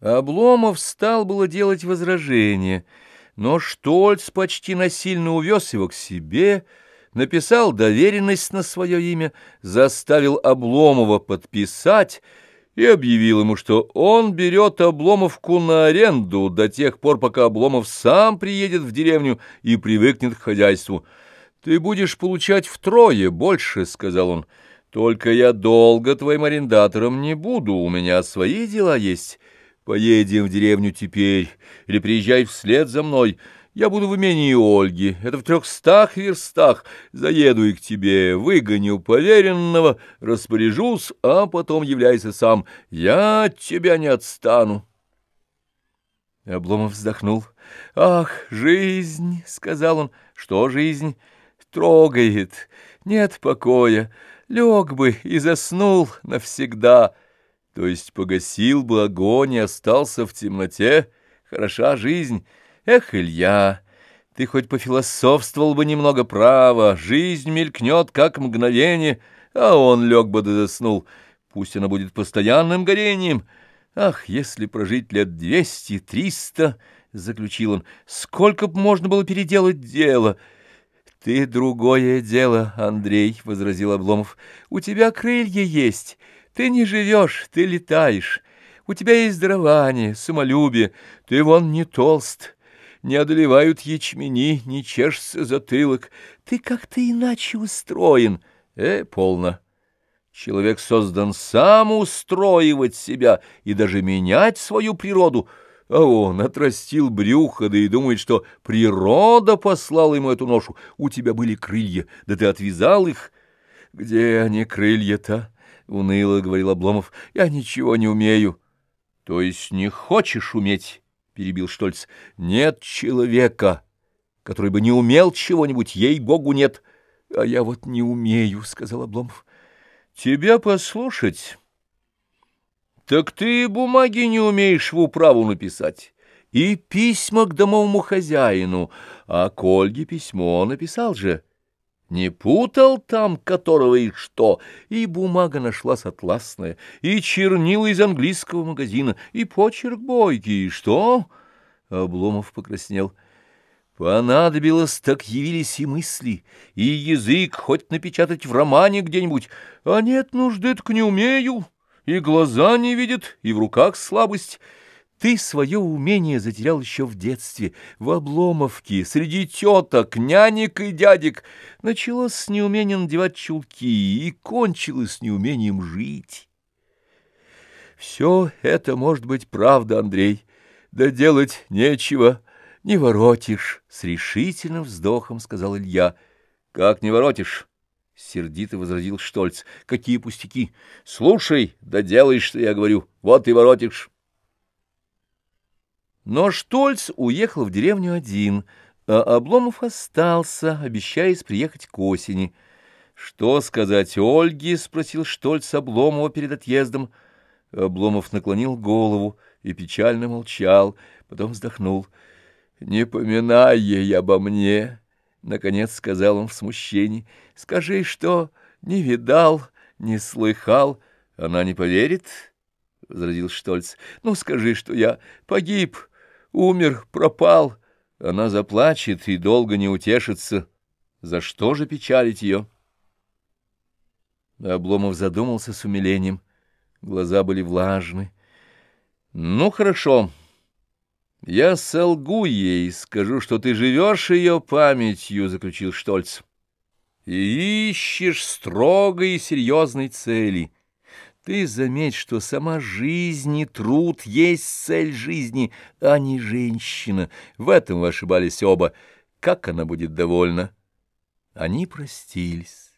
Обломов стал было делать возражение, но Штольц почти насильно увез его к себе, написал доверенность на свое имя, заставил Обломова подписать и объявил ему, что он берет Обломовку на аренду до тех пор, пока Обломов сам приедет в деревню и привыкнет к хозяйству. «Ты будешь получать втрое больше», — сказал он, — «только я долго твоим арендатором не буду, у меня свои дела есть». Поедем в деревню теперь, или приезжай вслед за мной. Я буду в имении Ольги, это в трехстах верстах. Заеду и к тебе, выгоню поверенного, распоряжусь, а потом являйся сам. Я от тебя не отстану. Обломов вздохнул. «Ах, жизнь!» — сказал он. «Что жизнь?» «Трогает, нет покоя. Лег бы и заснул навсегда». То есть погасил бы огонь и остался в темноте? Хороша жизнь. Эх, Илья, ты хоть пофилософствовал бы немного право, жизнь мелькнет, как мгновение, а он лег бы да заснул. Пусть она будет постоянным горением. Ах, если прожить лет двести, триста, — заключил он, — сколько б можно было переделать дело — «Ты другое дело, Андрей», — возразил Обломов. «У тебя крылья есть, ты не живешь, ты летаешь. У тебя есть дарование, самолюбие. Ты вон не толст, не одолевают ячмени, не чешется затылок. Ты как-то иначе устроен. Э, полно. Человек создан сам устроивать себя и даже менять свою природу, а он отрастил брюхо, да и думает, что природа послала ему эту ношу. У тебя были крылья, да ты отвязал их. Где они, крылья-то? — уныло говорил Обломов, — я ничего не умею. — То есть не хочешь уметь? — перебил Штольц. — Нет человека, который бы не умел чего-нибудь, ей-богу, нет. — А я вот не умею, — сказал Обломов. — Тебя послушать? Так ты бумаги не умеешь в управу написать. И письма к домовому хозяину, а к Ольге письмо написал же. — не путал там, которого и что, и бумага нашлась атласная, и чернила из английского магазина, и почерк бойкий, и что? Обломов покраснел. Понадобилось, так явились и мысли, и язык хоть напечатать в романе где-нибудь, а нет нужды, так не умею, и глаза не видят, и в руках слабость — ты свое умение затерял еще в детстве, в обломовке, среди теток, нянек и дядек. Началось с неумением надевать чулки и кончилось с неумением жить. Все это может быть правда, Андрей, да делать нечего, не воротишь, — с решительным вздохом сказал Илья. — Как не воротишь? — сердито возразил Штольц. — Какие пустяки! Слушай, да делай, что я говорю, вот и воротишь. Но Штольц уехал в деревню один, а Обломов остался, обещаясь приехать к осени. «Что сказать Ольге?» — спросил Штольц Обломова перед отъездом. Обломов наклонил голову и печально молчал, потом вздохнул. «Не поминай ей обо мне!» — наконец сказал он в смущении. «Скажи, что не видал, не слыхал. Она не поверит?» — возразил Штольц. «Ну, скажи, что я погиб» умер, пропал. Она заплачет и долго не утешится. За что же печалить ее? Обломов задумался с умилением. Глаза были влажны. Ну, хорошо. Я солгу ей, скажу, что ты живешь ее памятью, — заключил Штольц. И ищешь строгой и серьезной цели — ты заметь, что сама жизнь и труд есть цель жизни, а не женщина. В этом вы ошибались оба. Как она будет довольна? Они простились.